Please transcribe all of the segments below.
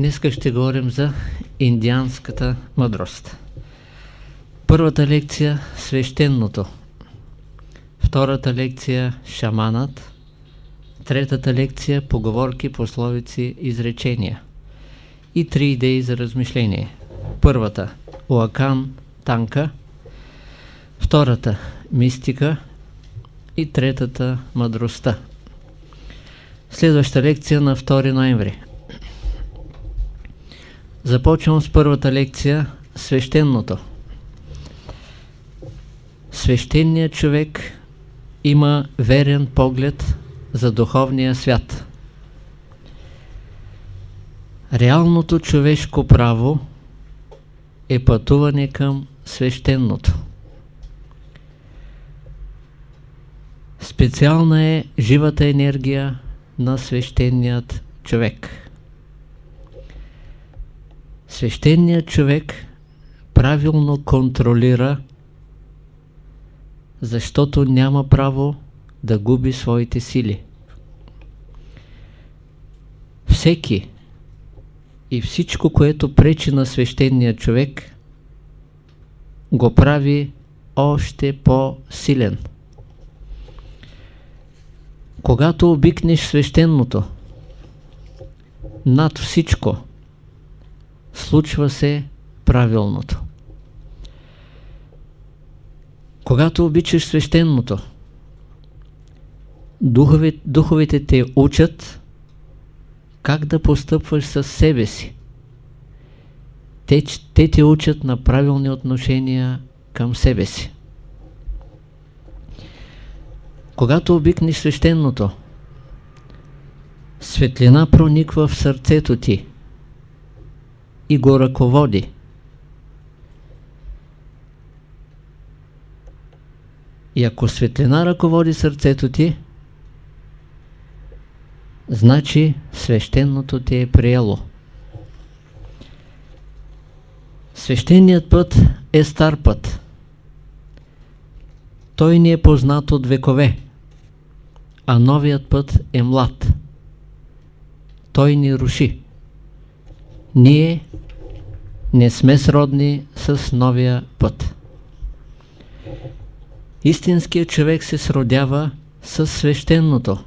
Днес ще говорим за индианската мъдрост. Първата лекция – свещеното. Втората лекция – шаманът. Третата лекция – поговорки, пословици, изречения. И три идеи за размишление. Първата – Лакан Танка. Втората – мистика. И третата – мъдростта. Следваща лекция на 2 ноември. Започвам с първата лекция – свещеното. Свещеният човек има верен поглед за духовния свят. Реалното човешко право е пътуване към свещеното. Специална е живата енергия на свещеният човек. Свещеният човек правилно контролира, защото няма право да губи своите сили. Всеки и всичко, което пречи на свещения човек, го прави още по-силен. Когато обикнеш свещеното, над всичко, случва се правилното. Когато обичаш свещеното, духове, духовете те учат как да постъпваш с себе си. Те, те те учат на правилни отношения към себе си. Когато обикнеш свещеното, светлина прониква в сърцето ти и го ръководи. И ако светлина ръководи сърцето ти, значи свещеното ти е приело. Свещеният път е стар път. Той ни е познат от векове, а новият път е млад. Той ни руши. Ние не сме сродни с новия път. Истинският човек се сродява с свещеното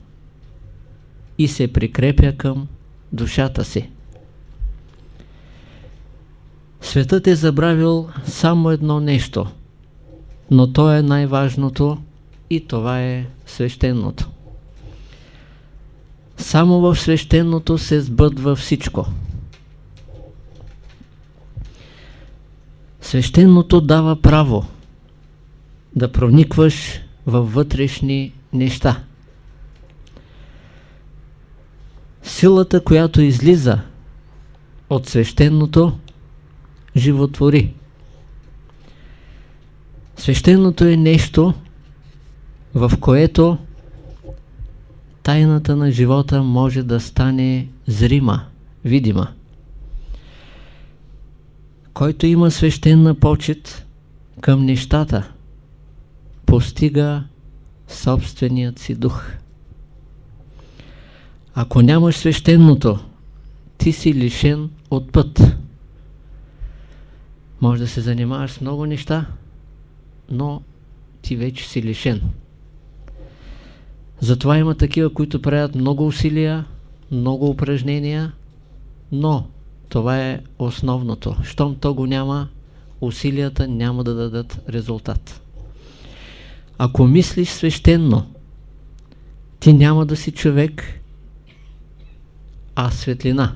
и се прикрепя към душата си. Светът е забравил само едно нещо, но то е най-важното и това е свещеното. Само в свещеното се сбъдва всичко. Свещеното дава право да проникваш във вътрешни неща. Силата, която излиза от свещеното, животвори. Свещеното е нещо, в което тайната на живота може да стане зрима, видима. Който има свещена почет към нещата, постига собственият си дух. Ако нямаш свещеното, ти си лишен от път. Може да се занимаваш с много неща, но ти вече си лишен. Затова има такива, които правят много усилия, много упражнения, но това е основното. Щом то го няма, усилията няма да дадат резултат. Ако мислиш свещенно, ти няма да си човек, а светлина.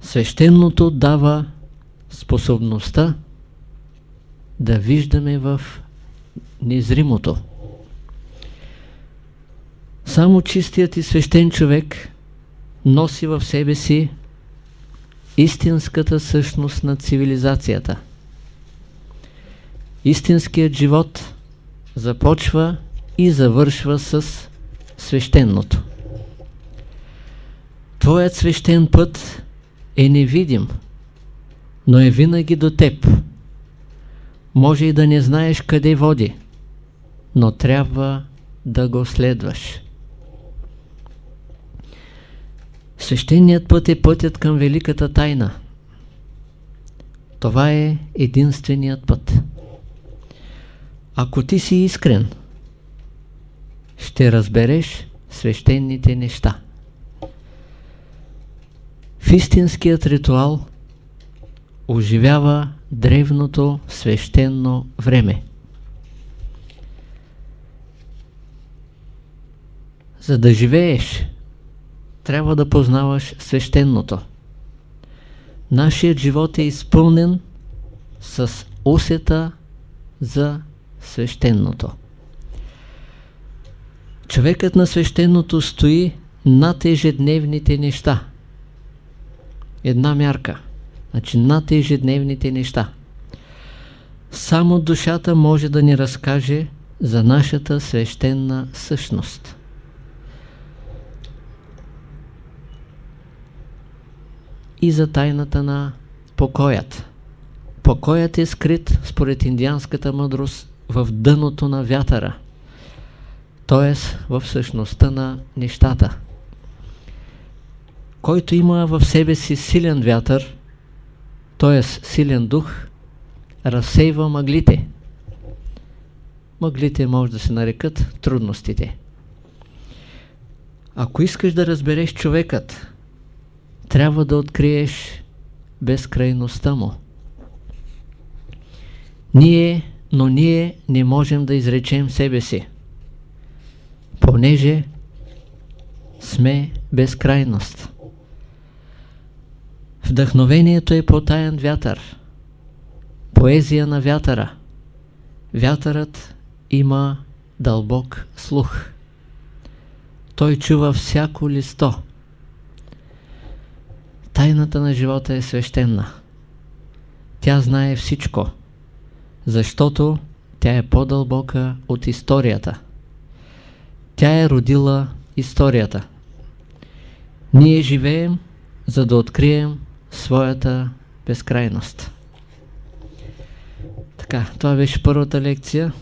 Свещеното дава способността да виждаме в незримото. Само чистият и свещен човек носи в себе си истинската същност на цивилизацията. Истинският живот започва и завършва с свещеното. Твоят свещен път е невидим, но е винаги до теб. Може и да не знаеш къде води, но трябва да го следваш. Свещеният път е пътят към великата тайна. Това е единственият път. Ако ти си искрен, ще разбереш свещените неща. В истинският ритуал оживява древното свещено време. За да живееш, трябва да познаваш свещеното. Нашият живот е изпълнен с усета за свещеното. Човекът на свещеното стои над ежедневните неща. Една мярка. Значи над ежедневните неща. Само душата може да ни разкаже за нашата свещена същност. И за тайната на покоят. Покоят е скрит, според индианската мъдрост, в дъното на вятъра т.е. в същността на нещата. Който има в себе си силен вятър, т.е. силен дух, разсейва мъглите. Мъглите може да се нарекат трудностите. Ако искаш да разбереш човекът, трябва да откриеш безкрайността му. Ние, но ние не можем да изречем себе си понеже сме безкрайност. Вдъхновението е потаян вятър. Поезия на вятъра. Вятърът има дълбок слух. Той чува всяко листо. Тайната на живота е свещена. Тя знае всичко, защото тя е по-дълбока от историята. Тя е родила историята. Ние живеем, за да открием своята безкрайност. Така, това беше първата лекция.